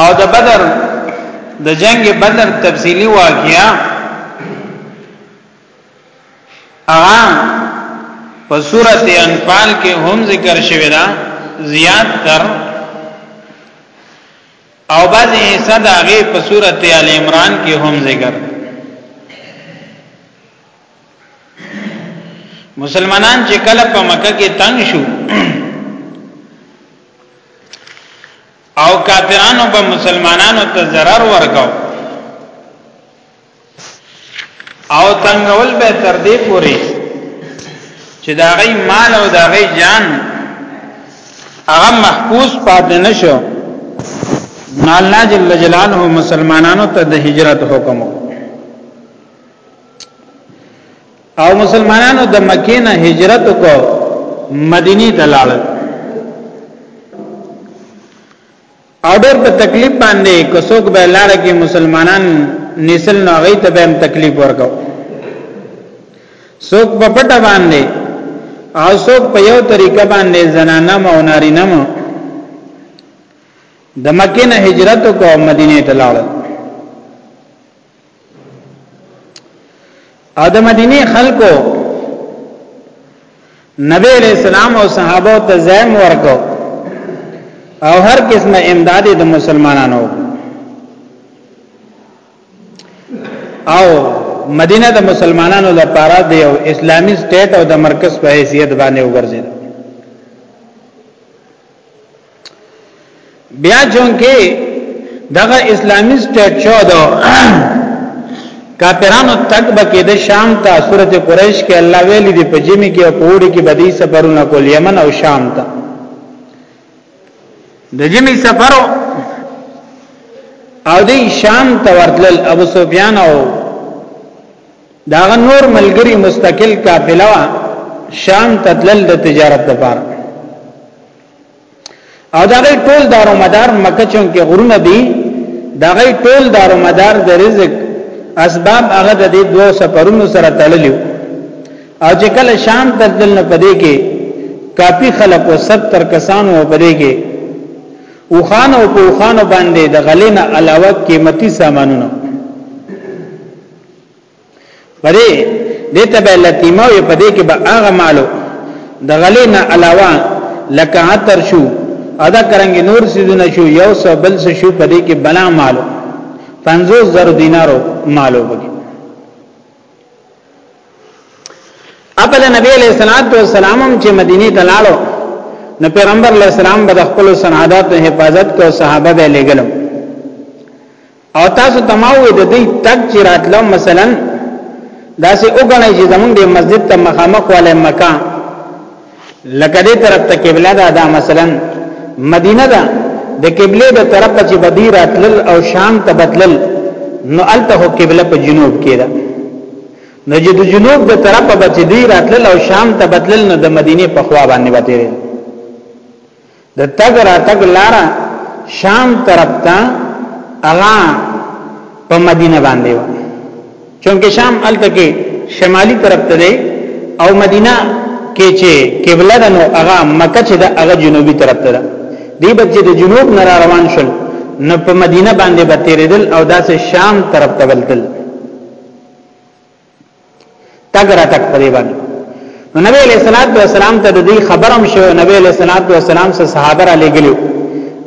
او د بدر د جنگ بدر تفصیلی واقعیا اغا په صورت انفال کې هم ذکر شوی دا زیات تر او بعض حصہ دا غي په صورت ال عمران کې هم ذکر مسلمانان چې کله په مکه کې تنگ شو او کافرانو به مسلمانانو ته zarar ورکاو او تنگول به تر دې پوري چې دا غي مال او دا غي جان هغه محفوظ پاتې نشو نو الله جل جلاله مسلمانانو ته د هجرت حکم وکړ او مسلمانانو د مکې نه هجرت کو مدینه ته لاړ او ډېر په تکلیف باندې کوڅوک به لار کې مسلمانان نسل نو غي ته به تکلیف ورکاو څوک په پټ باندې او څوک په یو طریقه باندې زنانه او نارینه مو د مکې نه هجرت کو مدینه ته لاړ او د مدینه خلکو نبی علیہ السلام او صحابه ته زم ورکو او هر قسمه امداد د مسلمانانو او مدینه د مسلمانانو لپاره د یو اسلامی سټیټ او د مرکز په حیثیت باندې وګرځید بیا چونکه دغه اسلامی سټیټ شو دو کافرانو تک بکې د شام ته سورت قریش کې الله ویلي دی په جمی کې او پوری کې بدی سفرونه کول یمن او شام ته د جمی سفرو او دی شام ته ورتل ابو سفیان او داغه نور ملګری مستقل قافله شام ته تلل د تجارت لپاره او داغه ټول دارو مدار مکه چون کې غرونه دي داغه ټول دارو مدار د رزق اسباب هغه د دې دوه سفرونو سره تړلیو او چې کله شام ته تلل نه پدې کې کافی خلق او 70 کسانو پدې کې او خان او پوخانو باندې د غلینه علاوه قیمتي سامانونه پدې دې ته به لتیمه وي پدې کې به هغه مالو د غلې نه علاوه لکه عطر شو ادا کرنګ نور سيزونه شو یو سو بل سو شو پدې کې بلا مالو 50 زر دینارو مالو بګي خپل نبی علیہ الصلوۃ والسلام چې مدینه ته لاړو نو پیغمبر علیہ السلام به خپل سنادات حفاظت کو صحابه به لګلم او تاسو تماوې د دې تک چې راتلو مثلا دا سه وګڼئ چې زمونږ د مسجد ته مخامخ والے مکه لکه دې طرف ته قبله ده دا مثلا مدینه ده د قبله د طرف ته چې بدی راتل او شام ته بدلل نو الته قبله په جنوب کې ده نو چې د جنوب د طرف ته بدی راتل او شام ته بدلل نو د مدینه په خوا باندې وته د تګ را تګ لار شام طرف ته هغه په مدینه باندې و چونکه شام الته کې شمالي طرف ته دی او مدینه کې چې قبله ده نو هغه مکه چې ده هغه جنوبي طرف ته ده دی به چې د جنوب نه روان شول نو په مدینه باندې به تیرېدل او داسې شام طرف ته ولتل تګ را تک په دې باندې نو نبی علیہ الصلوۃ والسلام ته د دې خبرم شو نبی علیہ الصلوۃ والسلام سره صحابه را لګلو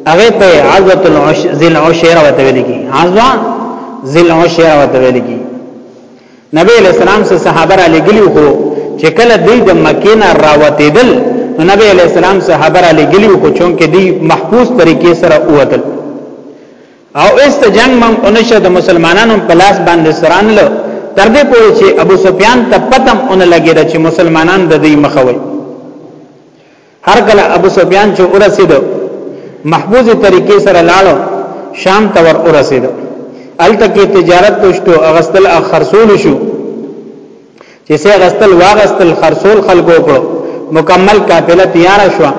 هغه ته عزوه الذل عشیره وته ویل کی عزوه ذل عشیره وته ویل کی نبی علیہ السلام سره صحابه را لګلو خو چې کله دوی د مکې نه راوتېدل نو نبی علیہ السلام صحابه را لګلو خو چونکه دوی محفوظ طریقې سره اوتل او است جنگ من اونشه د مسلمانانو په لاس باندې سران له تر دې پورې چې ابو سفیان ته پتم اون لګیدا چې مسلمانان د دې مخوي هر کله ابو سفیان چې ورسید محفوظ طریقې سره لاړو شام ته ور ورسید الته کې تجارت توشتو اغستل اخرسول شو چې سه غستل واغستل خرصول خلکو کړو مکمل قافله تیار شو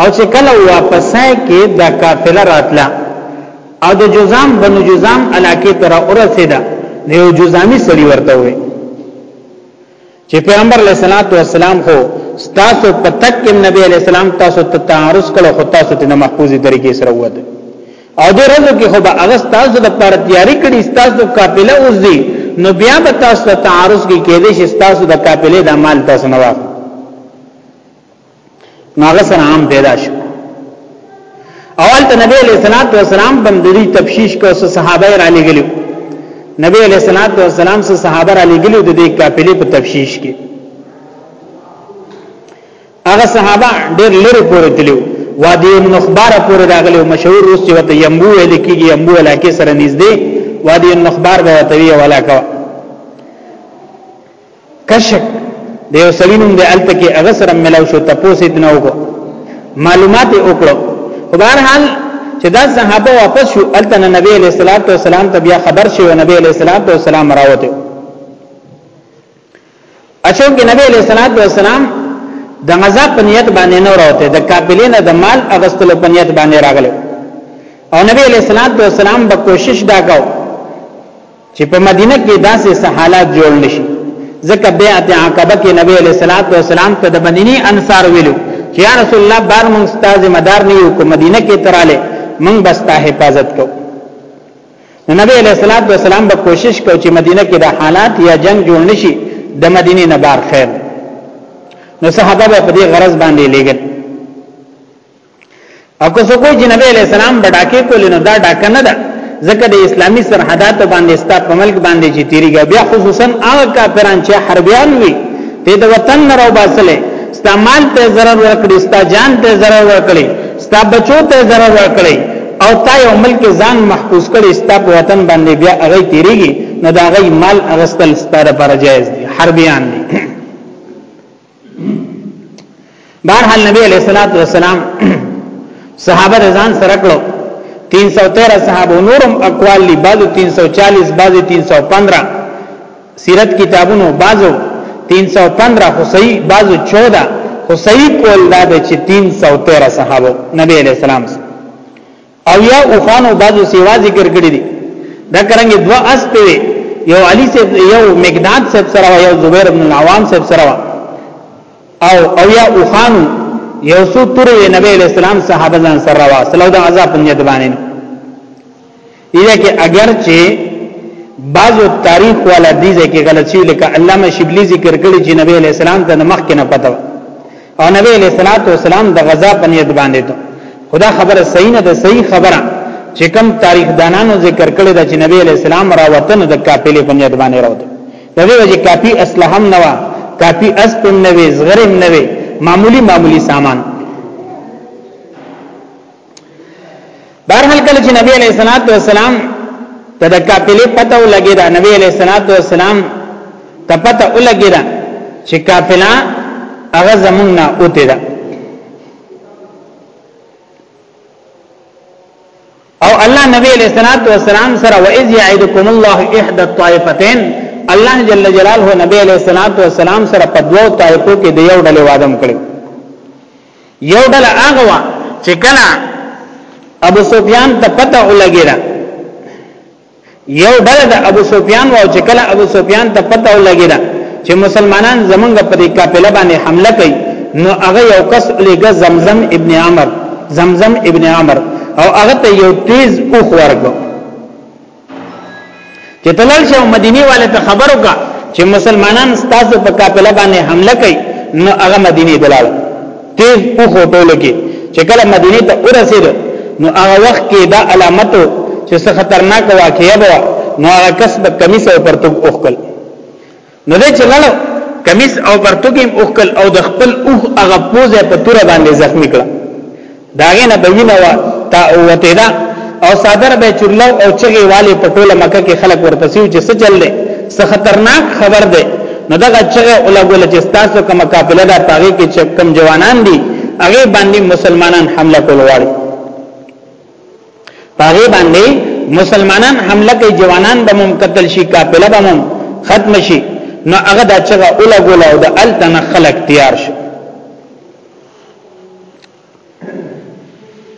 او چې کله واپسای کې دا قافله راتله او د جزام بنو جزام علاقه تر اورسیدا د یو جزامي سړي ورته وي چې پیغمبر علیه الصلاۃ والسلام خو تاسو پتک کې نبی علیه السلام تاسو ته تعارض کړو خو تاسو ته محفوظي طریقې سره وته او دې ورځو کې خو به هغه ستاسو د پر تیاری کړي ستاسو قافله اوځي نو بیا به تاسو ته تعارض کې کېدې چې ستاسو د قافلې د مال تاسو نه واخ ناغه سره عام پیدا شو اول ته نبی علیہ الصلوۃ والسلام بم د دې تفشیش کو سو صحابه را لګلو نبی علیہ الصلوۃ والسلام سو صحابه را لګلو د دې قافلې په تفشیش کې هغه صحابه ډېر لري پورې تلو وادي النخبار پورې راغلي او مشهور اوس چې وته یمبو ویل کېږي یمبو علاقې سره نږدې وادي النخبار به وته وی ولا کا کشک د یو سلینوم د الته کې هغه سره ملاو شو تپوسې نه وکړو معلومات وکړو په بهر حال چې دا صحابه واپس شو الته نبی علیہ الصلوۃ والسلام ته بیا خبر شو نبی علیہ الصلوۃ والسلام راوته اچو کې نبی علیہ الصلوۃ والسلام د غزا په نیت باندې نه راوته د قابلینه د مال اغستلو په نیت باندې راغله او نبی علیہ الصلوۃ والسلام به کوشش دا کو چې په مدینه کې داسې سہالات جوړ نشي ځکه بیعت عقبه کې نبی علیہ الصلوۃ والسلام ته د مدینی انصار ویلو چې یا رسول الله بار مونږ ستاسو مدار نه یو کو مدینه کې تراله مونږ بستا حفاظت کوو نو نبی علیہ الصلوۃ والسلام به کوشش کو چې مدینه کې د حالات یا جنگ جوړ نشي د مدینه نه بار خیر نو صحابه به په دې غرض باندې لګل او که څوک چې نبی علیہ السلام بډاکه کول نو دا ډاکه نه ده ځکه د اسلامی سرحدات باندې ستا په ملک باندې چې تیریږي بیا خصوصا هغه کافران چې حربيان وي ته د وطن نه راو باسلې ستا مال ته zarar ورکړي ستا جان ته zarar ورکړي ستا بچو ته ضرر ورکړي او تا یو ملک ځان محفوظ کړي ستا په وطن باندې بیا هغه تیریږي نو دا غي مال اغستل ستاره پر جایز دي حربيان دي بهرحال نبی علیہ الصلوۃ والسلام صحابه رضان سره کړو 313 صحابه نورم اقوال لی بعضو 340 بعضو 315 سیرت کتابونو بازو 315 خو صحیح بازو 14 خو صحیح کول دا د چې 313 صحابه نبی علیہ السلام او یا او خانو بازو سیوا ذکر کړی دي دا کرانګي دوا اس په یو علی سے یو مقداد سے سره یو زبیر ابن العوام سے سره او او یا او خانو یو سو تر نبی علیہ السلام صحابه ځان سره وا صلی الله علیه وسلم عذاب نه دی باندې اله کې اگر چې بعضو تاریخ والا دي ځکه غلطي لکه علامه شبلی ذکر کړی چې نبی علیہ السلام ته مخ کې نه پته او نبی علیہ الصلوۃ والسلام د غزا په نیت باندې ته خدا خبره صحیح نه ده صحیح خبره چې کم تاریخ دانانو ذکر کړی دا چې نبی علیہ السلام را وطن د کاپیلې په نیت باندې راوت د دې وجه کاپی اسلحم نه وا کاپی اسپم نه وي زغرم نه وي معمولی معمولی سامان بهرحال کله چې نبی علیہ الصلوۃ والسلام ته د قافلې پته ولګی دا نبی علیہ الصلوۃ والسلام ته پته ولګی دا چې قافله هغه زمونږ نه اوته ده او الله نبی علیہ الصلوۃ والسلام سره واذ یعدکم الله احدى الطائفتين الله جل جلاله نبی علیہ الصلوۃ والسلام سره په دوو طائفو کې د یو ډلې وادم کړو یو ډل هغه وا چې کله ابو سفیان ته پته ولګیره یو ډل د ابو سفیان وا چې کله ابو سفیان ته پته ولګیره چې مسلمانان زمونږ په دې قافله باندې حمله کوي نو هغه یو کس لګه زمزم ابن عمر زمزم ابن عمر او هغه ته یو تیز اوخ ورکو چې تلل شو مدینه والے ته خبرو کا چې مسلمانان ستاسو په قافله باندې حمله کوي نو هغه مدینه دلال تیز په خټول کې چې کله مدینه ته ورسید نو هغه وخت کې دا علامت چې څه خطرناک واقعیا و نو هغه کسب کمیس او پرتوب اوخکل نو دې چې لاله کمیس او پرتګیم اوخکل او د خپل اوخ هغه پوزه په تور باندې زخمی کړه داغه نه بوینه وا تا اوته دا او صادر به چرلو او چغي والي په ټوله مکه کې خلک ورپسیو چې څه چل دی څه خطرناک خبر دی نو دغه چغه اولګول چې تاسو کوم قافله دا پاغي کې چې کم جوانان دي هغه باندې مسلمانان حمله کول غواړي پاغه باندې مسلمانان حمله کوي جوانان به مم قتل شي قافله به مم ختم شي نو هغه د چغه اوله ګول او د التن خلق تیار شي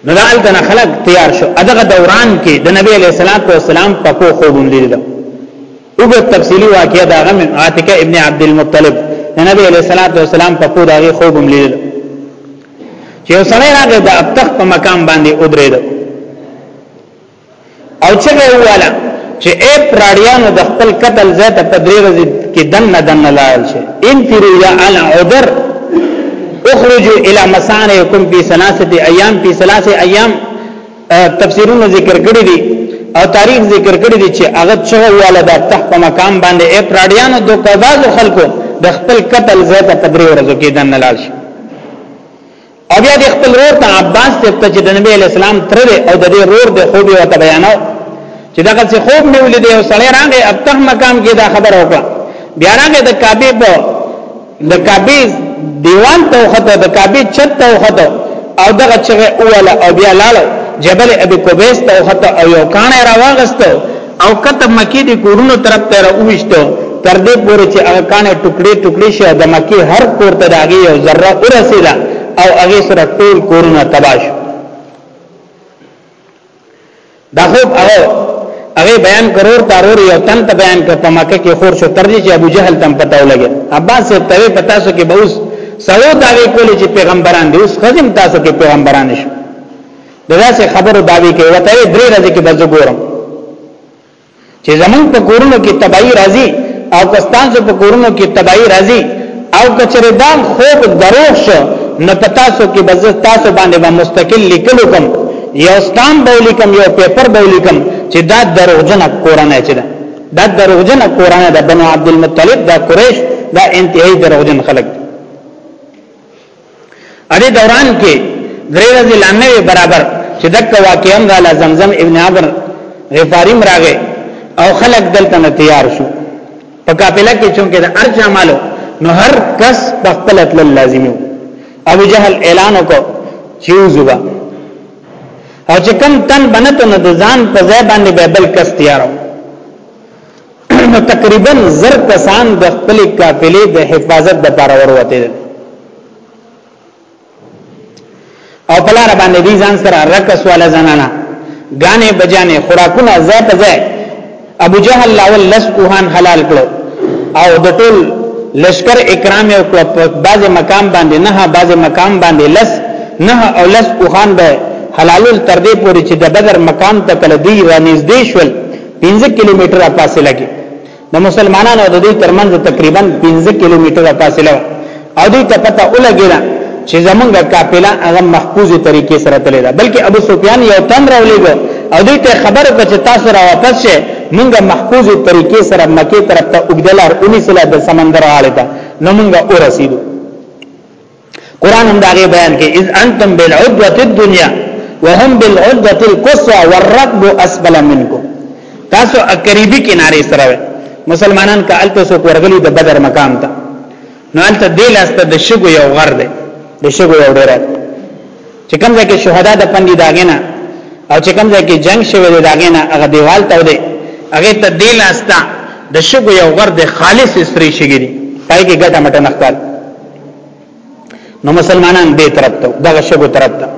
نو د التن خلق تیار شو دغه دوران کې د نبی علیہ الصلوۃ والسلام په کو خو باندې ده وګ تفصیلی واقعیا دا غم عاتکه ابن عبد المطلب نبی علیہ الصلوۃ والسلام په کو دغه خو باندې چې یو سړی راغی د ابتخ په مقام باندې ودرېد او چې ویواله چې اے پراړیانو د خپل قتل ځای ته په درې ورځې کې دنه دنه لاړ شي انفروا یا العذر اخرجوا الى مسانعكم في ثلاثه ايام في ثلاثه ايام تفسیرونه ذکر کړی دي او تاریخ ذکر کړی دي چې هغه څنګه والا د تخت په مقام باندې اے پراډیانو د قباز خلکو د خپل قتل ځای ته پدری ورځو کې دن لاړ شي او بیا د خپل رور ته عباس ته چې د نبی اسلام تر او د دې رور د خوبي وته بیانو چې دغه څه خوب نیولې دی او سړی راغی ابته مقام کې دا خبر وکړه بیا راغی د کعبه په د کعبه دیوال ته وخته د کعبه چت ته وخته او دغه چغه اوله او بیا لاله جبل ابي کوبيس ته وخته او یو کانه راوغستو او کته مکی دی کورونو طرف ته راوښتو تر دې پورې چې هغه کانه ټوکړي ټوکړي شي د مکی هر کور ته داغي یو ذره ورسیدا او هغه سره ټول کورونه تباش دا خوب هغه هغه بیان کرور تارور یو تن ته بیان کړ په مکه کې خور شو تر دې چې ابو جهل تم پتاو لګي عباس صاحب ته پتا سو کې بوس سړو داوی کولې چې پیغمبران دي اوس خزم تاسو کې پیغمبران شو دغه څه خبرو داوی کې وته درې ورځې کې بځ ګورم چې زمون په کورونو کې تباہي راځي او کستان سو په کورونو کې تباہي راځي او کچره دا خوب دروغ شو نو پتا سو کې بز تاسو باندې با مستقل لیکلو کوم یو ستام بولی کوم یو پیپر بولی کوم چې دا دروغجن کورنۍ چې دا دا دروغجن کورنۍ د بنو عبد المطلب دا قریش دا انتهایی دروغجن خلک اړې دوران کې درې ورځې لا نه برابر چې دک واقعا را زمزم ابن عمر غفاری مراغه او خلق دلته نه تیار شو په قافله کې چونکه د ارج اعمالو نو هر کس په خپل تل لازمي ابو جهل اعلان وکړ چې وزبا او چې کم تن بنته نه د ځان په ځای باندې به بل کس تیارو نو تقریبا زر کسان د خپل قافلې د حفاظت د پاره وروته دي او بلار باندې دي ځان سره رکس والا زنانا غانه بجانه خوراکونه ځای په ځای ابو جهل لاول لس کوهان حلال کړو او د ټول لشکر اکرام او کړو په بعض مقام باندې نه بعض مقام باندې لس نه او لس کوهان به حلالول تر دې پوري چې د بدر مقام ته کله دی را نږدې شول 15 کیلومتر فاصله کې د مسلمانانو د دوی ترمنځ تقریبا 15 کیلومتر فاصله او دوی ته پته ولګیلا چې زمونږ قافله هغه محفوظه طریقې سره تللی دا بلکې ابو سفیان یو تن راولېګو او دوی ته خبر وکړه چې تاسو را واپس شئ مونږه محفوظه طریقې سره مکه طرف ته وګدلار اونې سره د سمندر اړه ده نو مونږه ورسېدو قران هم دا غي بیان کوي اذ انتم بالعدوه الدنيا وهم بالعدوه القصوى والركب اسفل منكم تاسو قریبی کنارې سره مسلمانان که الته سو ورغلی د بدر مقام ته نو الته د لاسته د شګو یو غر دی د شګو یو ډیر چې کوم ځای کې شهدا د پندې داګنه او چې کوم ځای کې جنگ شوی دی داګنه هغه دیوال ته دی هغه ته د لاسته د شګو یو غر دی خالص استری شګی دی پای کې ګټه مټه نختار نو مسلمانان دې طرف ته دغه شګو طرف ته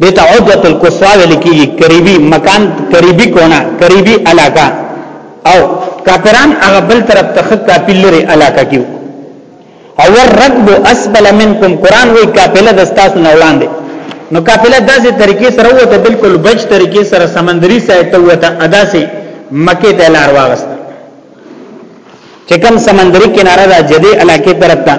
دته عدوه القصوا لکی قریبی مکان قریبی کونه قریبی علاقہ او کافران هغه بل طرف ته خط کافل لري علاقہ کیو او الركب اسفل منكم قران وی قافله د تاسو نه وړاندې نو قافله داسې طریقې سره وته بالکل بچ طریقې سره سمندري سایت ته وته ادا سي مکه ته لار واغسته چې کوم سمندري کناره ده جدي علاقې طرف ته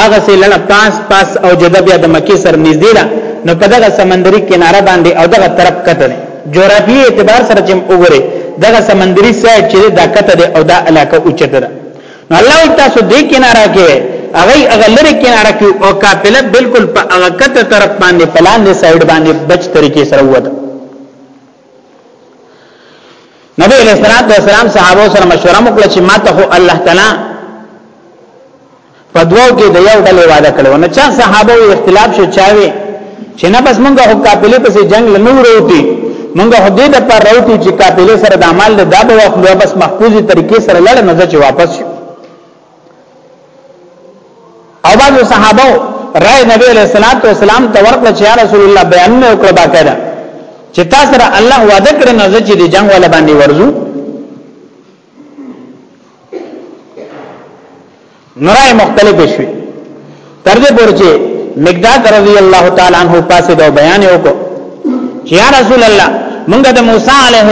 هغه سه لړه پاس پاس او جده بیا د مکی سر نږدې ده نو په دغه سمندري کناره باندې او دغه طرف کته ده جغرافي اعتبار سره چې وګوره دغه سمندري سایت چې دا کته ده او دا علاقه اوچته ده نو الله تاسو دې کناره کې هغه هغه لری کناره کې او قافله بالکل په هغه کته طرف باندې پلان دې سایډ باندې بچ طریقې سره وته نبی علیہ الصلوۃ والسلام صحابه سره مشوره وکړه چې ماته هو الله تعالی په دوو کې د یو ډلې وعده کړو نو چا صحابه او اختلاف شو چاوي چې نه بس مونږه هو قافلې پسې جنگ نه وروتي مونږه هو دې د پر راوتی چې قافلې سره د اعمال د دابه واخلو بس محفوظي طریقې سره لړ نه چې واپس شو او بعض صحابه رائے نبی علیہ الصلوۃ والسلام ته ورکړه چې یا رسول الله بیان نه وکړه باقاعده چې تاسو سره الله وعده کړی نه چې د جنگ ولا باندې ورزو نورای مختلف شوي تر دې پورې چې مقداد رضی الله تعالی عنہ پاسه دا بیان وکړ چې یا رسول الله موږ د موسی علیه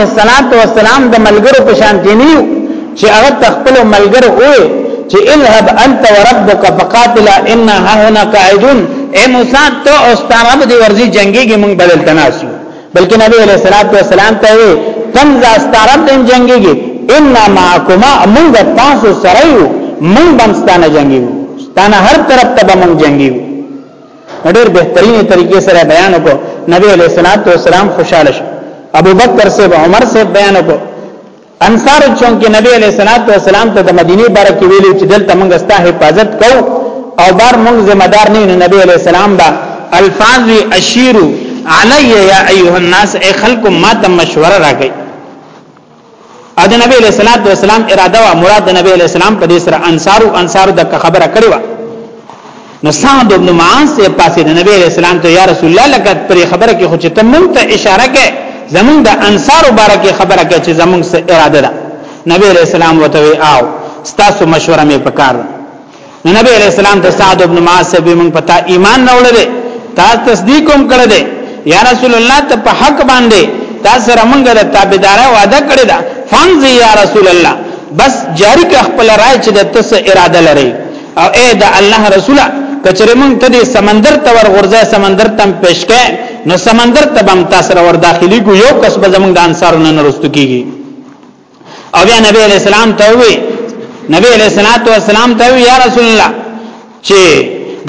السلام د ملګرو په شان کې نیو چې هغه تخپل ملګرو وې چې اذهب انت وربك فقاتلا انها هنا قاعدون اے موسی ته او ستاره به ورځي جنگيږي موږ بدل تناسو بلکې نبی علیہ الصلوۃ والسلام ته وی تم زاستارب دین جنگيږي ان معکما موږ تاسو سره یو موږ بمستانه جنگيږو ستانه هر طرف ته بمون جنگيږو ډېر بهترینه طریقې سره بیان وکړو نبی علیہ الصلوۃ والسلام خوشاله شو ابو بکر سے عمر سے بیان وکړو انصار چونکه نبی علیہ الصلوۃ والسلام ته د مدینه باره کې ویلو چې دلته موږ ستا حفاظت کو او بار موږ ذمہ دار نه نو نبی علیہ السلام با الفاظ وی اشیر علی یا ایها الناس ای خلق ما تم مشوره راکړي ا د نبی علیہ الصلوۃ والسلام اراده وا مراد د نبی علیہ السلام په دې سره انصار او انصار د خبره کړې و نو سعد ابن معاذ سے پاسې د نبی علیہ السلام ته یا رسول الله لکه پر خبره کې خو چې تم ته اشاره کې زمونږ د انصار مبارکه خبره کې چې زمونږ سره اراده ده نبی علیہ السلام وته او ستاسو مشوره مې پکار نو نبی علیہ السلام ته سعد ابن معاذ سے به مونږ پتا ایمان نه وړل تا تصدیق هم کړل دي یا رسول الله ته په حق باندې تا سره مونږ د تابعداري وعده کړی دا فنز یا رسول الله بس جاری که خپل رائے چې د تس اراده لري او اے د الله رسول کچره مونږ ته د سمندر ته ورغورځه سمندر تم پېشکې نو سمندر ته بم تاسو را ور داخلي کو یو کس به زمونږ د انصارونو نه رستو کیږي او بیا نبی علیہ السلام ته وی نبی علیہ الصلوۃ والسلام ته وی یا رسول الله چې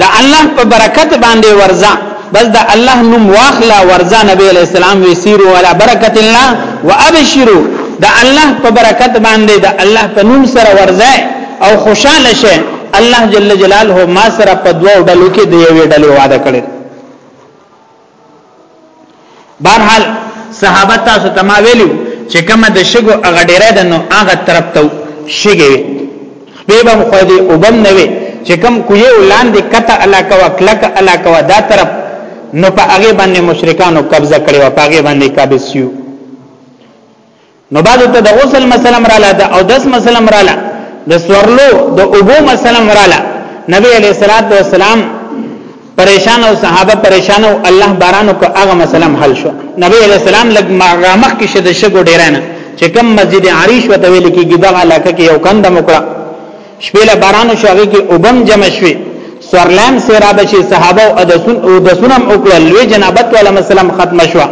د الله په برکت باندې ورځه بس د الله نوم واخلا ورځه نبی علیہ السلام وی سیرو علی برکت الله وابشروا د الله په برکت باندې د الله په نوم سره ورځه او خوشاله شي الله جل جلاله ما سره په دوه ډلو کې د یوې ډلې وعده کړې بهرحال صحابه تاسو ته ما ویلو چې کومه د شګو هغه ډیره ده نو هغه طرف ته شګي به به خو دې وبم نه وي چې کوم کوی ولاندې کته علاقه وا کلک علاقه وا دا طرف نو په هغه باندې مشرکانو قبضه کړو په هغه باندې قابض شو نو بعد ته د غسل مسله مراله ده او داس مسله مراله د سورلو د اوبو مسله مراله نبی علیہ الصلوۃ والسلام پریشان او صحابه پریشان او الله باران کو هغه مسله حل شو نبی علیہ السلام لګ مغامخ کې شد شګو ډیرانه چې کم مسجد عریش وته ویل کېږي دغه علاقه کې یو کندم وکړه شپې له باران شو هغه کې وبم جمع شوي سورلام سیراب شي صحابه او دسون او دسونم وکړل لوی جنابت ولا مسلم ختم شو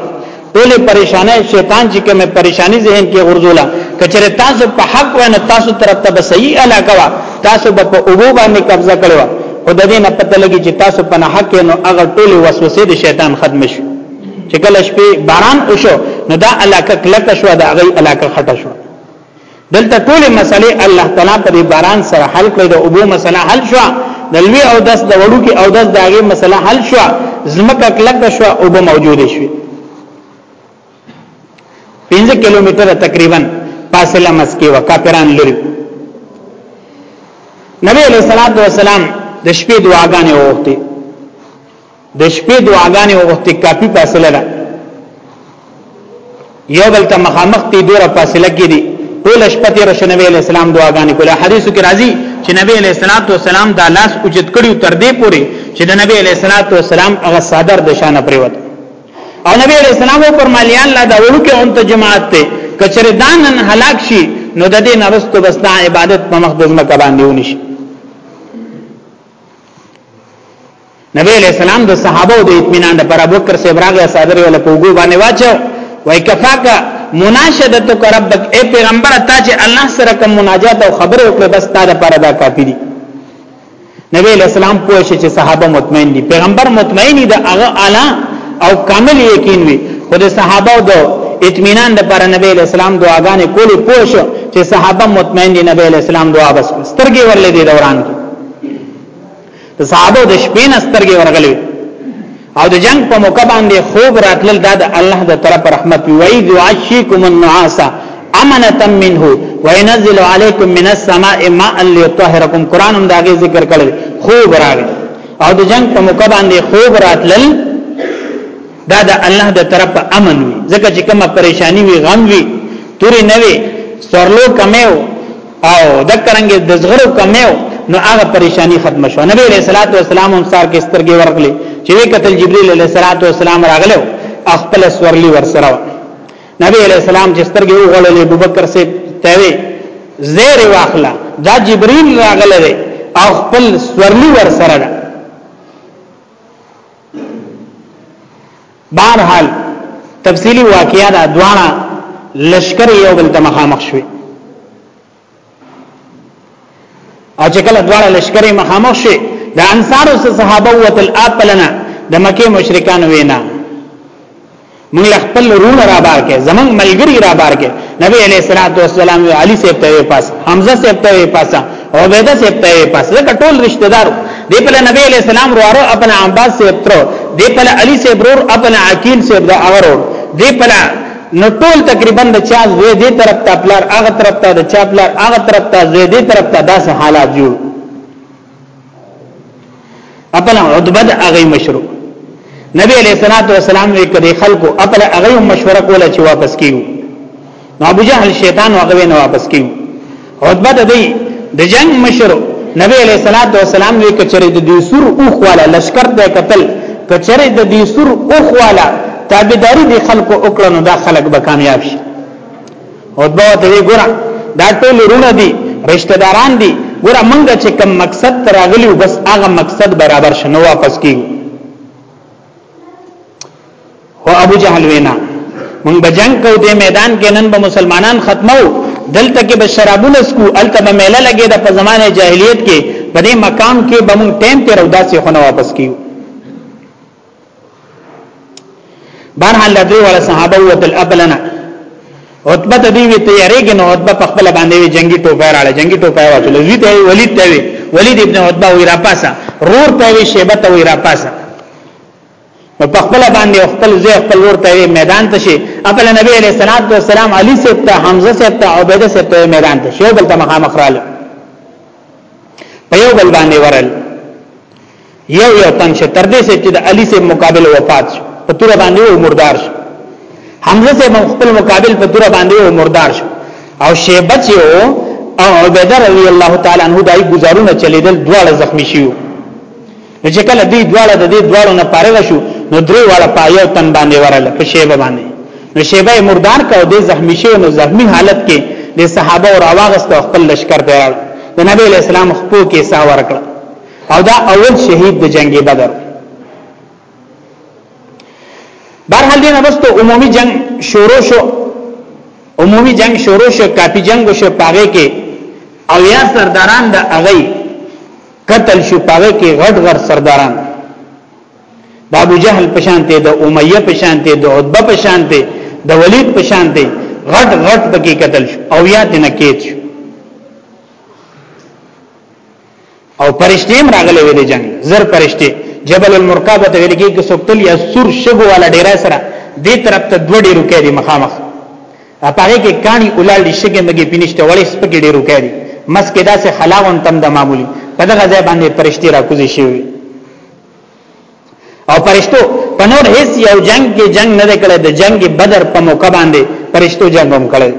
ټول پریشانه شیطان چې کومه پریشانی ذهن کې غرزوله کچره تاسو په حق و نه تاسو طرف ته به صحیح علاقه وا تاسو په اوبو باندې قبضه کړو او د دې نه پته لګي چې تاسو په نه حق نو هغه ټول وسوسه د شیطان ختم شي چې کله شپې باران وشو نو دا علاقه کلک شو دا غي علاقه خټه شو دلته ټول مسلې الله تعالی په باران سره حل کړې د ابو مسله حل شو د لوی او داس د وړو کې او داس داغه مسله حل شو زمکه کلک شو او به موجود شي 15 کیلومتر تقریبا فاصله مسکی و کافران لري نبی علیہ الصلوۃ والسلام د شپې دعاګانې وغوښتي د شپې دعاګانې وغوښتي کافي فاصله ده یو بل ته مخامخ دي دوره فاصله کې دي ټول شپه تیر شو نبی علیہ السلام دعاګانې کوله حدیثو کې راځي چې نبی علیہ الصلوۃ والسلام دا لاس اوچت کړیو تر دې پوري چې د نبی علیہ الصلوۃ والسلام هغه صادر د شان پریوت او نبی علیہ السلام او فرمایلی الله دا ورو کې اون ته جماعت ته کچره دانن هلاک شي نو د دې نرستو بس دا عبادت په مخدوزمه کبان دیونی شي نبی علیہ السلام د صحابه او د اطمینان لپاره ابوبکر صاحب راغی صادره ولا پوغو باندې واچو وای کفاک مناشدت ربک اے پیغمبر تا چې الله سره کوم مناجات او خبره وکړه بس تا لپاره دا کافی دي نبی علیہ السلام پوه شي چې صحابه مطمئن دي پیغمبر مطمئن دي د هغه اعلی او کامل یقین وي خو د صحابه او د اطمینان لپاره نبی علیہ السلام دعاګانې کولې پوه شو چې صحابه مطمئن دي نبی علیہ السلام دعا بس سترګې ورلې دي دوران کې د صحابه د شپې نه سترګې ورغلې او د جنگ په موقع باندې خوب راتلل دا د الله د طرف رحمت وی ذو عشیکم النعاس امنتا منه وینزل علیکم من السماء ماء لیطهرکم قران هم دا ذکر کړل خوب راغی او د جنگ په موقع باندې خوب راتلل دا د الله د طرف امن وي ځکه چې کومه پریشانی وي غم وي توري نه وي سرلو کمیو او د کرنګ د زغرو کمیو نو هغه پریشانی ختم شو نبی علیہ الصلوۃ والسلام هم سار کې سترګې ورغلې چې وکتل جبرئیل علیہ الصلوۃ والسلام راغلو خپل سورلی ورسره نبی علیہ السلام چې سترګې وغړلې ابوبکر سے توی زیر واخلا دا جبرئیل راغله او خپل سورلی ورسره بهر حال تفصیلی واقعیا دا دواړه لشکر یو بل ته مخامخ شوي او چې کله دواړه لشکرې مخامخ شي د انصارو صحابه وتل اپلنا د مکه مشرکان وینا موږ خپل رونه را بار کې زمنګ ملګری را بار کې نبی علیہ الصلوۃ والسلام علی صاحب ته پاس حمزه صاحب ته پاس عبیده صاحب ته پاس لکه ټول رشتہ دار دی په نبی علیہ السلام روارو خپل عباس صاحب تر دی په علی صاحب رور خپل عقیل صاحب دا اورو دی په نو ټول تقریبا د چا زوی دی طرف ته پلار هغه طرف ته د چا پلار هغه طرف ته زوی دی طرف ته داسې حالات جوړ خپل عتبه د هغه مشروع نبی علیہ الصلوۃ والسلام وی کړي خلکو خپل هغه مشوره کوله چې واپس کیو نو ابو جهل شیطان هغه نه واپس کیو عتبه د دې د جنگ مشروع نبی علیہ الصلوۃ والسلام وی کچره د دې سور اوخ والا لشکر د قتل کچره د دې سور اوخ والا تابعداري د خلکو وکړنو دا خلک به کامیاب شي عتبه ته وی ګور دا ټول رونه دي رشتہ داران دي ګور منګه چې کم مقصد تراغلیو بس هغه مقصد برابر شنو واپس کیږي هو ابو جهل وینا مونږ به جنگ کو دې میدان کې نن به مسلمانان ختمو دلته کې به شرابونه سکو الته به میله لګي د په زمانه جاهلیت کې په دې مقام کې به مونږ ټیم تیر او داسې خونه واپس کیو بهرحال د دوی ولا صحابه وتل ابلنا عتبه ته دی وی تیارېږي نو عتبه په خپل باندې وی جنگي ټوپه راړه جنگي ټوپه واچول وی ته ولید ته وی ولید ابن عتبه وی را پاسه رور ته وی شیبه ته وی را پاسه نو په خپل باندې خپل زه خپل ور ته میدان ته شي خپل نبی علیہ الصلوۃ والسلام علی سیب ته حمزه سیب ته عبیده سیب ته میدان ته شو بل ته مخامخ رااله په یو بل باندې ورل یو یو تنگ شه تر دې چې د علي سه مقابل وفات شو په تور باندې او مردار شو حمزه سه خپل مقابل په تور باندې او مردار شو او شیبه چې او عبیده رضی الله تعالی عنہ دای گزارونه چلیدل دواړه زخمی شیو نو چې کله دې دواړه د دې دواړو نه پاره شو نو درې واړه پایو تن باندې وراله په شیبه باندې نو شیبه مردار کا او دې زخمی شو نو زخمی حالت کې د صحابه او راواغست خپل لشکر ته د نبی اسلام خپل کې ساور کړ او دا اول شهید د جنگ بدر برحال دین ارستو عمومی جنگ شروع شو عمومی جنگ شروع شو کافی جنگ شو پاگه کې او یا سرداران د اغی قتل شو پاگه کې غټ غر سرداران د ابو جهل پشانته د امیه پشانته د عتبه پشانته د ولید پشانته غټ غټ پکې قتل شو او یا تنکیت شو او پرشتي هم راغلي وي د جنگ زر پرشتي جبل المرقبه ته ویل کېږي سوکتل یا سور شګو والا ډیره سره دې طرف ته دوه ډیرو کې دي مخامخ اپاره کې کانی اولال دي شګې مګي پینشته وړې سپګې ډیرو کې دي مسکه داسې خلاون تم د معمولی په دغه ځای باندې پرشتي راکوزي شي او پرشتو په نور هیڅ یو جنگ کې جنگ نه کړي د جنگ بدر په موقع باندې پرشتو جنگ هم کړي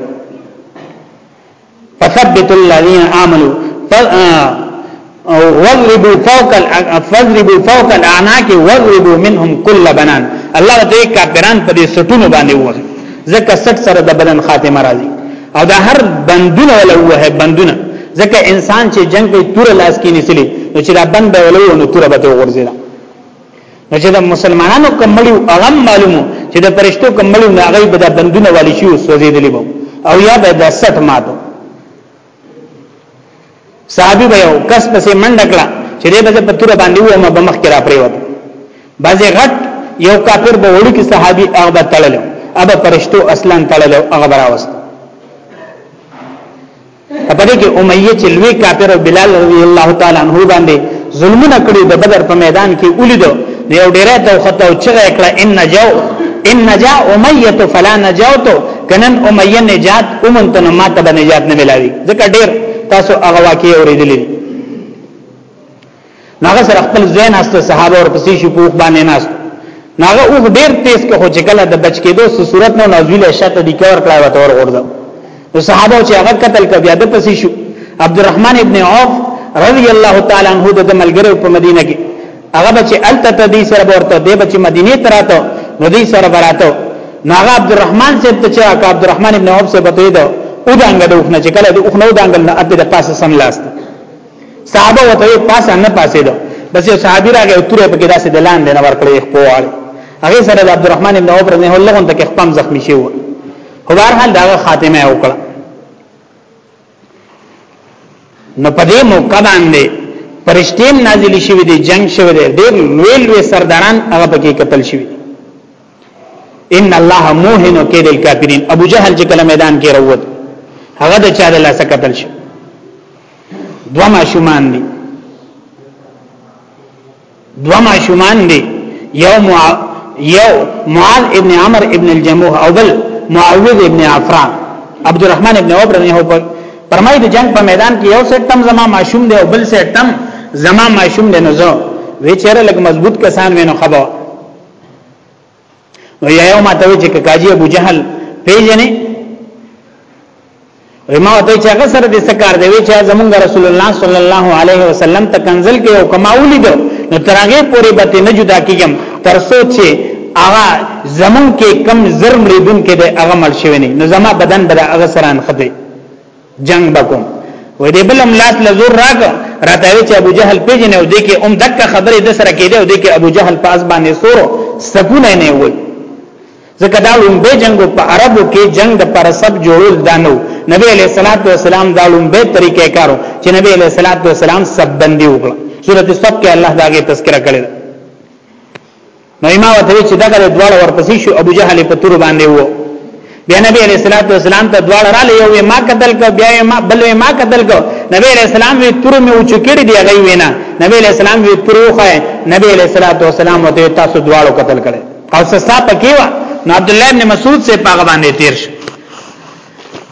فثبت الذين امنوا او وضربوا فوق فضربوا فوق الاعناق وضربوا منهم كل بنان الله دې کافران په دې سټونو باندې وره ځکه سټ سره د بدن خاتمه راځي او دا هر بندونه ولا وه بندونه ځکه انسان چې جنگ کوي تور لاس کې نسلی نو چې دا بند به ولو نو تور به ته ورځي نو چې د مسلمانانو کمړیو هغه معلومو چې د پرشتو کمړیو نه هغه به د بندونه والی شي او سوځېدلی وو او یا به د سټ ماتو صحابي به یو کس پسې منډه کړه چې دې به په تور باندې و ما بمخ کې را پریوت بعضی غټ یو کافر به وړو کې صحابي هغه به تړلو ابا پرشتو اصلا تړلو هغه براوست په دې کې امیه چې لوی کافر بلال رضی الله تعالی عنہ باندې ظلمونه کړی د بدر په میدان کې ولید نو یو ډیره توخته او چغه کړه ان نجو ان نجا امیه فلا نجوت کنن امیه نجات اومنت نو ماته به نجات نه ملاوي ځکه ډیر تاسو هغه واقعي اوریدلې ناغه سره خپل زین است صحابه اور پسې شو پوخ باندې ناس ناغه اوغ ډیر تیز کې خو چې کله د بچ کېدو سو صورت نو نازل شته د کور کړه وته ور غورځو نو صحابه چې هغه قتل کړ بیا د پسې شو عبدالرحمن ابن عوف رضی الله تعالی عنہ د ملګرو په مدینه کې هغه بچ الته تدی سره ورته دی بچ مدینه تراته نو دی سره براته ناغه عبدالرحمن سے ته چې عبدالرحمن ابن عوف سے بتوي دا او دانګه د اوخنه چې کله د اوخنه دانګل نه اته د پاسه سم لاست صحابه وته پاسه نه پاسې دو بس یو صحابي راغی او تورې په کې داسې دلان دی نه ورکړې خو واړ هغه سره د عبدالرحمن ابن عوف رضی الله عنه تک خپم زخمی شو هو بهر حال دا خاتمه وکړه نو په دې موقع باندې پرشتیم نازل شوی دی جنگ شوی دی ډېر لوی لوی سرداران هغه پکې قتل شوی ان الله موهن کید الکافرین ابو جهل چې کله میدان کې وروت هغه د چا د لاسه قتل شو دوا ماشومان دي دوا ماشومان دي یو مع... یو معاذ ابن عمر ابن الجموح او بل معاوذ ابن عفراء عبد الرحمن ابن عوف رضی الله عنه فرمایي د جنگ په میدان کې یو سټم زما ماشوم دی او بل سټم زما ماشوم دی نو زه وی چیرې لګ مضبوط کسان وینو خبره نو یا یو ماته وی چې کاجی ابو جهل پیژنې وما ته چې هغه سره د سکار دی چې زمونږ رسول الله صلی الله علیه وسلم ته کنزل کې او کماولی دو نو ترغه پوری به نه جدا کیږم تر سوچې هغه زمون کې کم زر مریدون کې د هغه مل شوی نه نو زما بدن بر هغه سره انخته جنگ بکم وې دې بلم لاس لزور راک راته وی چې ابو جهل پیژنې او دې کې ام دک خبره د سره کېده او دې کې ابو جهل پاس باندې سورو سکونه نه وي ځکه دا لومبه جنگ په عربو کې جنگ د پر سب جوړول دانو نبی علیہ الصلوۃ والسلام دا لومبه طریقې کارو چې نبی علیہ الصلوۃ والسلام سب بندي وکړه سورۃ الصف کې الله داګه تذکرہ کړی نو امام ته چې دغه دواړه ورپسې شو ابو جهل په تور باندې وو بیا نبی علیہ الصلوۃ والسلام ته دواړه را لې ما قتل کو بیا ما بل ما قتل کو نبی علیہ السلام وی تور می اوچ کړي دی غي وینا نبی علیہ السلام وی تور خو نبی علیہ الصلوۃ والسلام ته تاسو دواړو قتل کړي او سستا پکې وا نو عبد الله ابن مسعود سے پاغه باندې تیر شو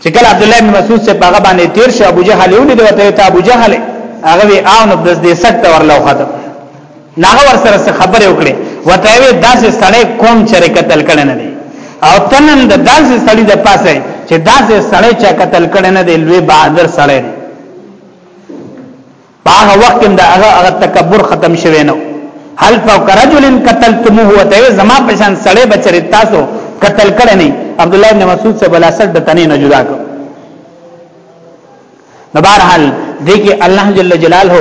چې کله عبد الله بن مسعود سے پاغه باندې تیر شو ابو جهل یو لیدو ته ته ابو جهل هغه وی او نو د دې سخت ورلو خاطر ناغه ور سره خبره وکړي وته وی داسې سړی کوم چې قتل کړي نه دی او تنن د داسې سړی د پاسه چې داسې سړی چې قتل کړي نه دی لوی بہادر سړی دی په هغه وخت کې د هغه هغه تکبر ختم شوی نو هل فوق رجل قتلتموه وته زما په شان سړی بچری تاسو قتل کړی نه عبد الله بن مسعود سے بلا سر د تنه نه جدا کړ نو بهرحال دې کې الله جل جلاله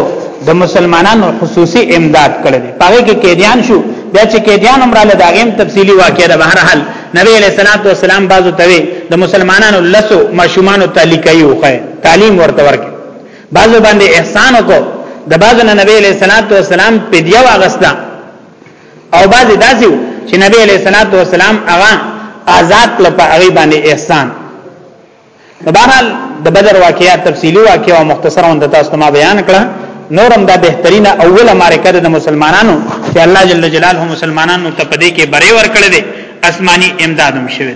د مسلمانانو خصوصي امداد کړی دی پاره کې کېدیان شو بیا چې کېدیان عمره له داغیم تفصیلی واقعې ده بهر حال نبی علیہ الصلوۃ والسلام بازو توی د مسلمانانو لسو ماشومان تعلقایو خو تعلیم ورته ورکړي بعضو باندې احسان وکړو د بعضو نه نبی علیہ الصلوۃ والسلام پیډیا واغستا او بعض داسې چې نبی علیہ الصلوۃ والسلام هغه آزاد کړ په هغه باندې احسان بهرحال د بدر واقعیا تفصیلی واقعیا او مختصر اون د تاسو ما بیان کړه نورم دا بهترینه اوله معرکه د مسلمانانو چې الله جل جلاله مسلمانانو ته پدې کې بری ور کړې ده آسماني امدادم شوه